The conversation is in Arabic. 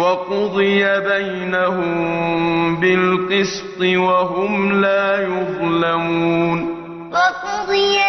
وقضي بينهم بالقسط وهم لا يظلمون. وقضي